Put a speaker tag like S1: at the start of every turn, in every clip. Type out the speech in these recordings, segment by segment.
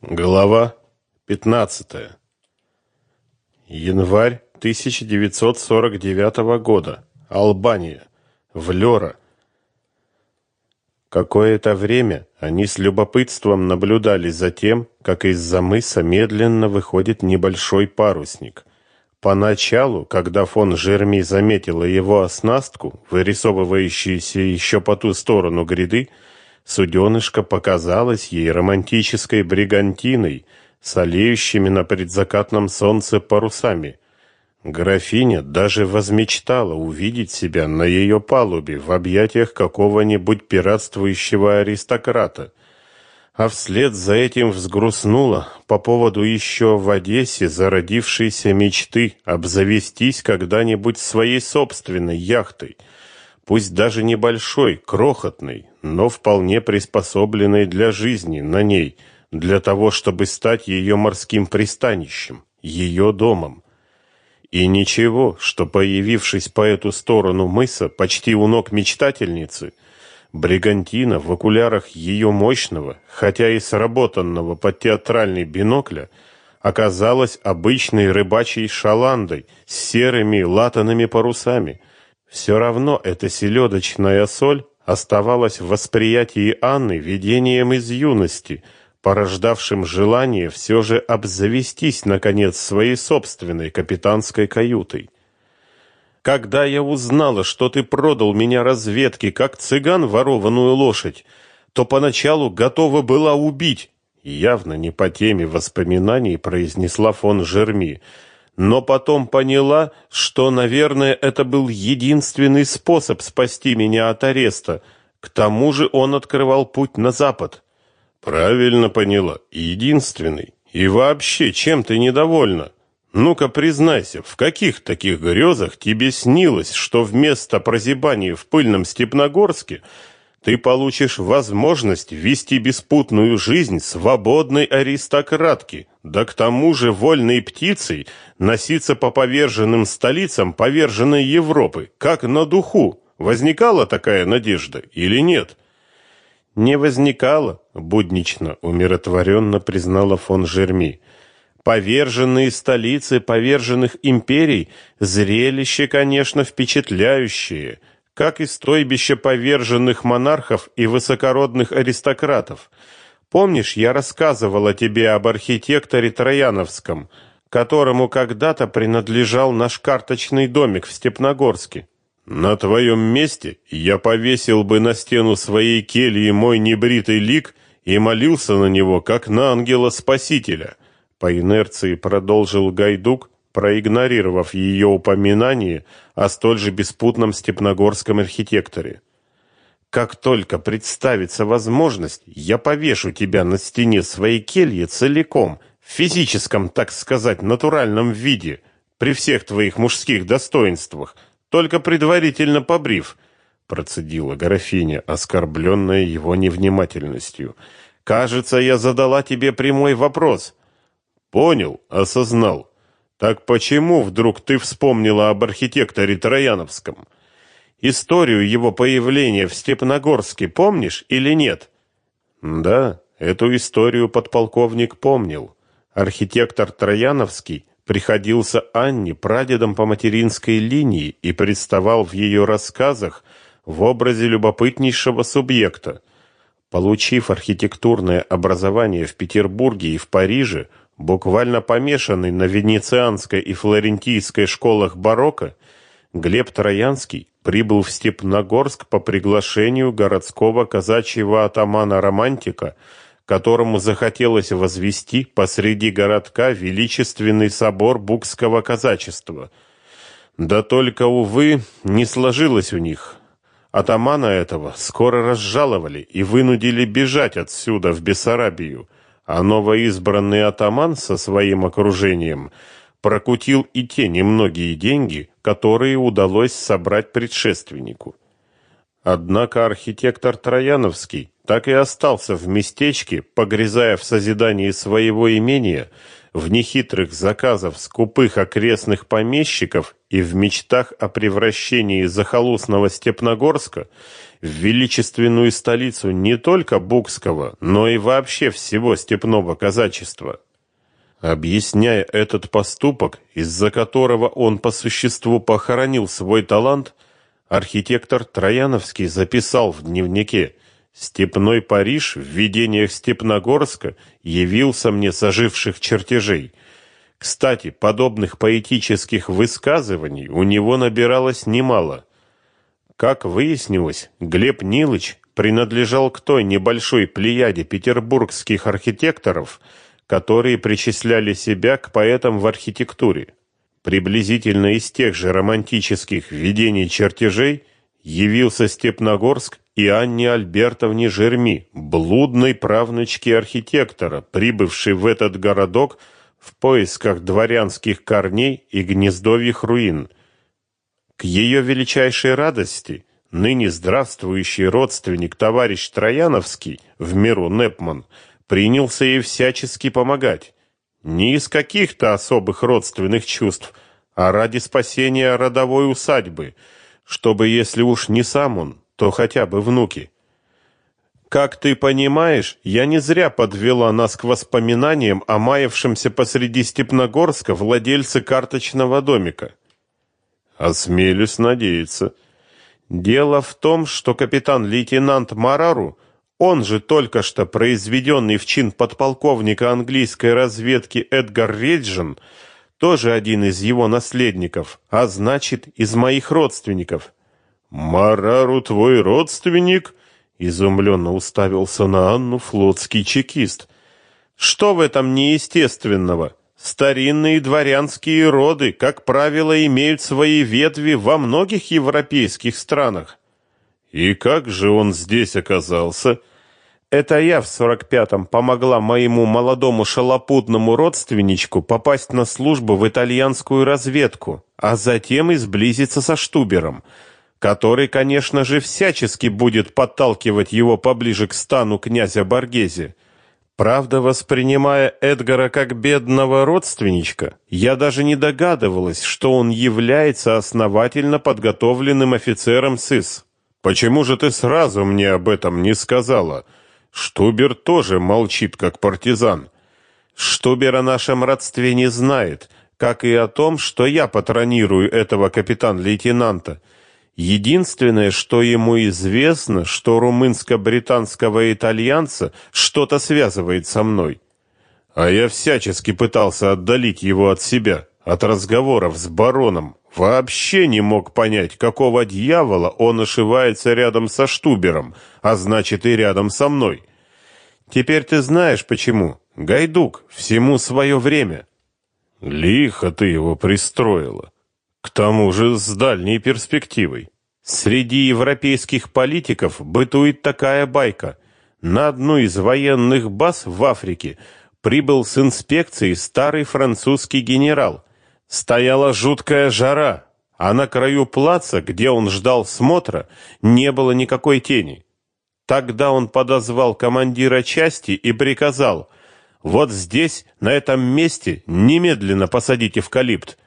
S1: Глава 15. Январь 1949 года. Албания. Влёра. Какое-то время они с любопытством наблюдали за тем, как из-за мыса медленно выходит небольшой парусник. Поначалу, когда фон Жерми заметила его оснастку, вырисовывающуюся еще по ту сторону гряды, Суденышко показалось ей романтической бригантиной, с олеющими на предзакатном солнце парусами. Графиня даже возмечтала увидеть себя на ее палубе в объятиях какого-нибудь пиратствующего аристократа. А вслед за этим взгрустнула по поводу еще в Одессе зародившейся мечты обзавестись когда-нибудь своей собственной яхтой – пусть даже небольшой, крохотный, но вполне приспособленный для жизни на ней, для того, чтобы стать ее морским пристанищем, ее домом. И ничего, что появившись по эту сторону мыса, почти у ног мечтательницы, бригантина в окулярах ее мощного, хотя и сработанного под театральный бинокля, оказалась обычной рыбачьей шаландой с серыми латаными парусами – все равно эта селедочная соль оставалась в восприятии Анны видением из юности, порождавшим желание все же обзавестись, наконец, своей собственной капитанской каютой. Когда я узнала, что ты продал меня разведке, как цыган ворованную лошадь, то поначалу готова была убить, явно не по теме воспоминаний произнесла фон Жерми, но потом поняла, что, наверное, это был единственный способ спасти меня от ареста. К тому же он открывал путь на запад. Правильно поняла, единственный. И вообще, чем ты недовольна? Ну-ка признайся, в каких таких грезах тебе снилось, что вместо прозябания в пыльном Степногорске ты получишь возможность вести беспутную жизнь свободной аристократки, да к тому же вольной птицей носиться по поверженным столицам поверженной Европы, как на духу. Возникала такая надежда или нет? Не возникала, буднично, умиротворенно признала фон Жерми. Поверженные столицы поверженных империй зрелище, конечно, впечатляющее – как и стойбище поверженных монархов и высокородных аристократов. Помнишь, я рассказывала тебе об архитекторе Трояновском, которому когда-то принадлежал наш карточный домик в Степногорске? На твоем месте я повесил бы на стену своей кельи мой небритый лик и молился на него, как на ангела-спасителя. По инерции продолжил Гайдук, проигнорировав ее упоминание о столь же беспутном степногорском архитекторе. Как только представится возможность, я повешу тебя на стене своей кельи целиком, в физическом, так сказать, натуральном виде, при всех твоих мужских достоинствах, только предварительно побрив, процедила графиня, оскорбленная его невнимательностью. Кажется, я задала тебе прямой вопрос. Понял, осознал. Так почему вдруг ты вспомнила об архитекторе Трояновском? Историю его появления в Степногорске помнишь или нет? Да, эту историю подполковник помнил. Архитектор Трояновский приходился Анне прадедом по материнской линии и представал в ее рассказах в образе любопытнейшего субъекта. Получив архитектурное образование в Петербурге и в Париже, Буквально помешанный на венецианской и флорентийской школах барокко, Глеб Троянский прибыл в Степногорск по приглашению городского казачьего атамана-романтика, которому захотелось возвести посреди городка величественный собор букского казачества. Да только, увы, не сложилось у них. Атамана этого скоро разжаловали и вынудили бежать отсюда в Бессарабию – а новоизбранный атаман со своим окружением прокутил и те немногие деньги, которые удалось собрать предшественнику. Однако архитектор Трояновский так и остался в местечке, погрязая в созидании своего имения, в нехитрых заказах скупых окрестных помещиков и в мечтах о превращении захолустного Степногорска в величественную столицу не только Букского, но и вообще всего степного казачества. Объясняя этот поступок, из-за которого он по существу похоронил свой талант, архитектор Трояновский записал в дневнике «Степной Париж в видениях Степногорска явился мне с оживших чертежей». Кстати, подобных поэтических высказываний у него набиралось немало. Как выяснилось, Глеб Нилыч принадлежал к той небольшой плеяде петербургских архитекторов – которые причисляли себя к поэтам в архитектуре. Приблизительно из тех же романтических видений чертежей явился Степногорск и Анне Альбертовне Жерми, блудной правнучке архитектора, прибывшей в этот городок в поисках дворянских корней и гнездовьих руин. К ее величайшей радости ныне здравствующий родственник товарищ Трояновский в миру Непман – принялся ей всячески помогать. Не из каких-то особых родственных чувств, а ради спасения родовой усадьбы, чтобы, если уж не сам он, то хотя бы внуки. Как ты понимаешь, я не зря подвела нас к воспоминаниям о маявшемся посреди Степногорска владельце карточного домика. Осмелюсь надеяться. Дело в том, что капитан-лейтенант Марару он же только что произведенный в чин подполковника английской разведки Эдгар Реджин, тоже один из его наследников, а значит, из моих родственников. «Марару твой родственник?» — изумленно уставился на Анну флотский чекист. «Что в этом неестественного? Старинные дворянские роды, как правило, имеют свои ветви во многих европейских странах. И как же он здесь оказался? Это я в сорок пятом помогла моему молодому шалопутному родственничку попасть на службу в итальянскую разведку, а затем и сблизиться со Штубером, который, конечно же, всячески будет подталкивать его поближе к стану князя Боргезе. Правда, воспринимая Эдгара как бедного родственничка, я даже не догадывалась, что он является основательно подготовленным офицером СИС. Почему же ты сразу мне об этом не сказала? Штубер тоже молчит, как партизан. Штубер о нашем родстве не знает, как и о том, что я патронирую этого капитан-лейтенанта. Единственное, что ему известно, что румынско-британского итальянца что-то связывает со мной. А я всячески пытался отдалить его от себя, от разговоров с бароном. Вообще не мог понять, какого дьявола он ошивается рядом со Штубером, а значит и рядом со мной. Теперь ты знаешь почему. Гайдук, всему свое время. Лихо ты его пристроила. К тому же с дальней перспективой. Среди европейских политиков бытует такая байка. На одну из военных баз в Африке прибыл с инспекцией старый французский генерал – Стояла жуткая жара, а на краю плаца, где он ждал смотра, не было никакой тени. Тогда он подозвал командира части и приказал: "Вот здесь, на этом месте, немедленно посадить эвкалипт".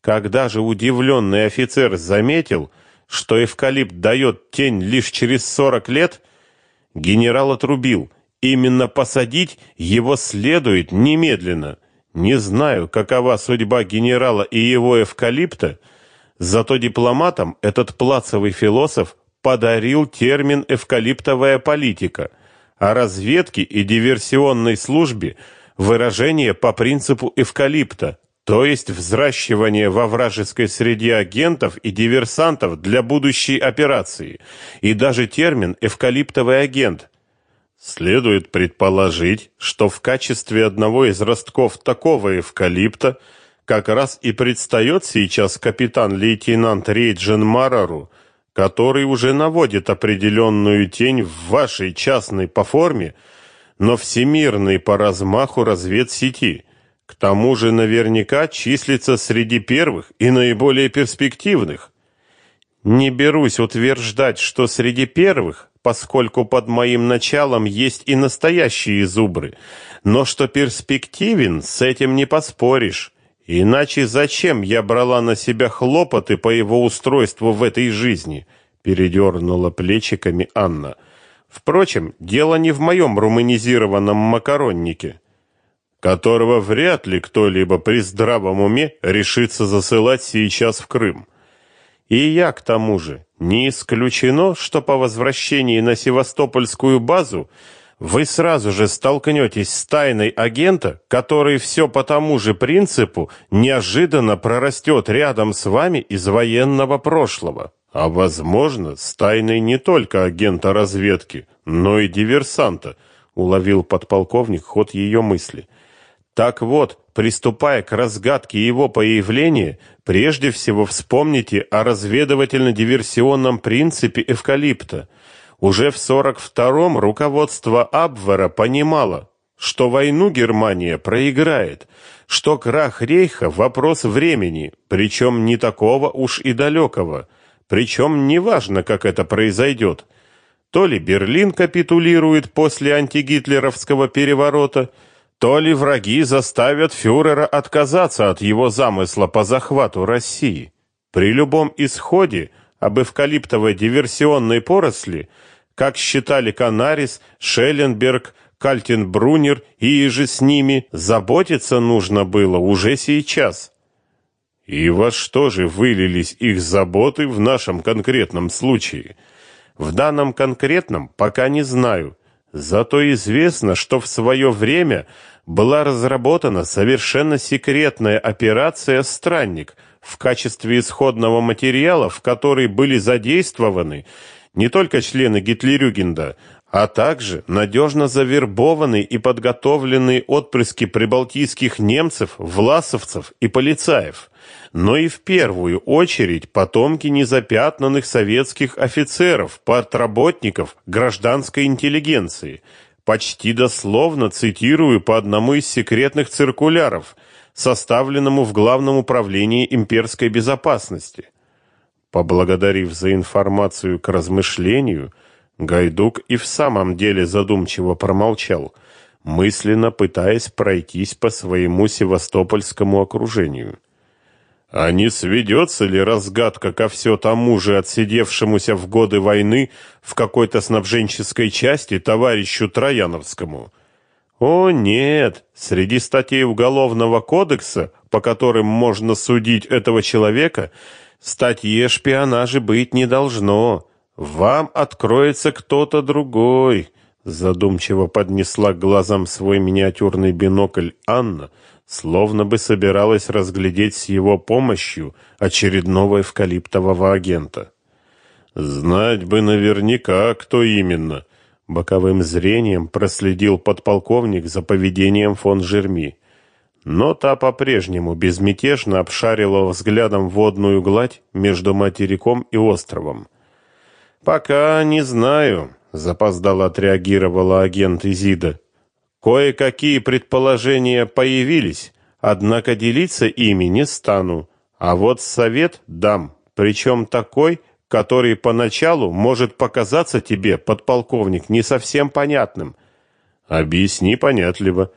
S1: Когда же удивленный офицер заметил, что эвкалипт дает тень лишь через сорок лет, генерал отрубил: именно посадить его следует немедленно. Не знаю, какова судьба генерала и его эвкалипта, зато дипломатам этот плацевый философ подарил термин «эвкалиптовая политика», а разведке и диверсионной службе выражение по принципу эвкалипта, то есть взращивание во вражеской среде агентов и диверсантов для будущей операции, и даже термин «эвкалиптовый агент», Следует предположить, что в качестве одного из ростков такого эвкалипта как раз и предстает сейчас капитан-лейтенант Рейджин Марару, который уже наводит определенную тень в вашей частной по форме, но всемирной по размаху разведсети. К тому же наверняка числится среди первых и наиболее перспективных. Не берусь утверждать, что среди первых, поскольку под моим началом есть и настоящие зубры. Но что перспективен, с этим не поспоришь. Иначе зачем я брала на себя хлопоты по его устройству в этой жизни? Передернула плечиками Анна. Впрочем, дело не в моем руманизированном макароннике, которого вряд ли кто-либо при здравом уме решится засылать сейчас в Крым. И я к тому же не исключено, что по возвращении на Севастопольскую базу вы сразу же столкнетесь с тайной агента, который все по тому же принципу неожиданно прорастет рядом с вами из военного прошлого. А возможно, с тайной не только агента разведки, но и диверсанта, уловил подполковник ход ее мысли. Так вот, приступая к разгадке его появления, прежде всего вспомните о разведывательно-диверсионном принципе эвкалипта. Уже в 42-м руководство Абвера понимало, что войну Германия проиграет, что крах Рейха – вопрос времени, причем не такого уж и далекого, причем неважно, как это произойдет. То ли Берлин капитулирует после антигитлеровского переворота – то ли враги заставят фюрера отказаться от его замысла по захвату России. При любом исходе об эвкалиптовой диверсионной поросли, как считали Канарис, Шелленберг, Кальтенбрунер и же с ними, заботиться нужно было уже сейчас. И во что же вылились их заботы в нашем конкретном случае? В данном конкретном пока не знаю. Зато известно, что в свое время была разработана совершенно секретная операция «Странник», в качестве исходного материала, в которой были задействованы не только члены Гитлерюгенда, а также надежно завербованные и подготовленные отпрыски прибалтийских немцев, власовцев и полицаев, но и в первую очередь потомки незапятнанных советских офицеров, партработников, гражданской интеллигенции – почти дословно цитирую по одному из секретных циркуляров, составленному в Главном управлении имперской безопасности. Поблагодарив за информацию к размышлению, Гайдук и в самом деле задумчиво промолчал, мысленно пытаясь пройтись по своему севастопольскому окружению. А не сведется ли разгадка ко все тому же отсидевшемуся в годы войны в какой-то снабженческой части товарищу Трояновскому? О нет, среди статей Уголовного кодекса, по которым можно судить этого человека, статьи о быть не должно. Вам откроется кто-то другой, задумчиво поднесла к глазам свой миниатюрный бинокль Анна словно бы собиралась разглядеть с его помощью очередного эвкалиптового агента. Знать бы наверняка, кто именно. Боковым зрением проследил подполковник за поведением фон Жерми. Но та по-прежнему безмятежно обшарила взглядом водную гладь между материком и островом. «Пока не знаю», — запоздало отреагировала агент Изида. Кое-какие предположения появились, однако делиться ими не стану. А вот совет дам, причем такой, который поначалу может показаться тебе, подполковник, не совсем понятным. Объясни понятливо.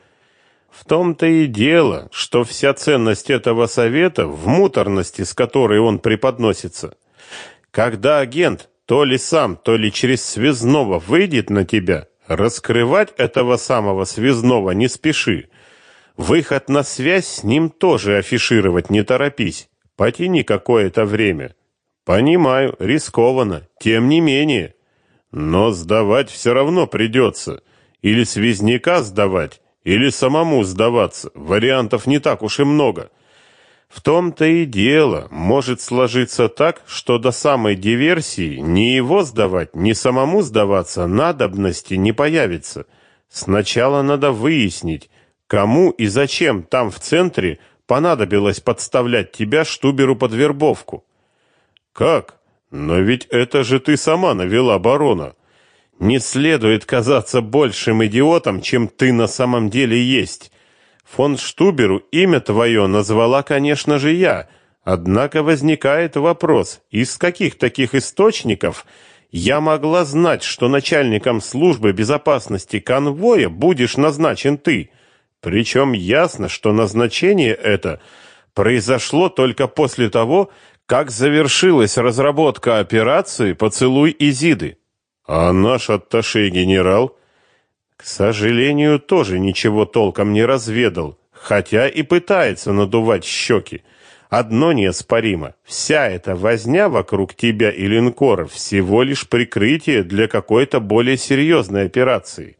S1: В том-то и дело, что вся ценность этого совета в муторности, с которой он преподносится. Когда агент то ли сам, то ли через связного выйдет на тебя, Раскрывать этого самого связного не спеши. Выход на связь с ним тоже афишировать не торопись. Потяни какое-то время. Понимаю, рискованно, тем не менее. Но сдавать все равно придется. Или связняка сдавать, или самому сдаваться. Вариантов не так уж и много. В том-то и дело, может сложиться так, что до самой диверсии ни его сдавать, ни самому сдаваться надобности не появится. Сначала надо выяснить, кому и зачем там в центре понадобилось подставлять тебя Штуберу под вербовку. Как? Но ведь это же ты сама навела барона. Не следует казаться большим идиотом, чем ты на самом деле есть. Фон Штуберу имя твое назвала, конечно же, я. Однако возникает вопрос, из каких таких источников Я могла знать, что начальником службы безопасности конвоя будешь назначен ты. Причем ясно, что назначение это произошло только после того, как завершилась разработка операции «Поцелуй Изиды». А наш атташе-генерал, к сожалению, тоже ничего толком не разведал, хотя и пытается надувать щеки. Одно неоспоримо. Вся эта возня вокруг тебя и линкоров всего лишь прикрытие для какой-то более серьезной операции.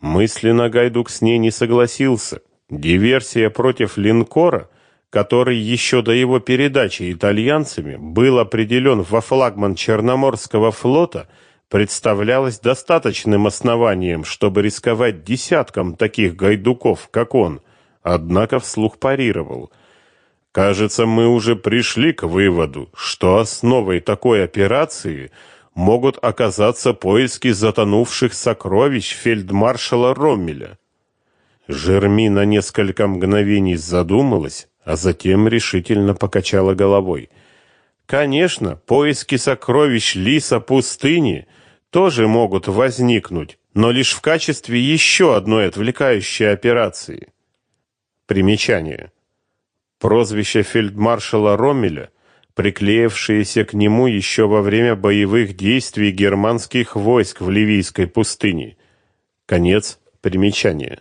S1: Мысленно Гайдук с ней не согласился. Диверсия против линкора, который еще до его передачи итальянцами был определен во флагман Черноморского флота, представлялась достаточным основанием, чтобы рисковать десяткам таких гайдуков, как он. Однако вслух парировал. Кажется, мы уже пришли к выводу, что основой такой операции – могут оказаться поиски затонувших сокровищ фельдмаршала Роммеля. Жерми на несколько мгновений задумалась, а затем решительно покачала головой. Конечно, поиски сокровищ лиса пустыни тоже могут возникнуть, но лишь в качестве еще одной отвлекающей операции. Примечание. Прозвище фельдмаршала Роммеля приклеившиеся к нему еще во время боевых действий германских войск в Ливийской пустыне. Конец примечания.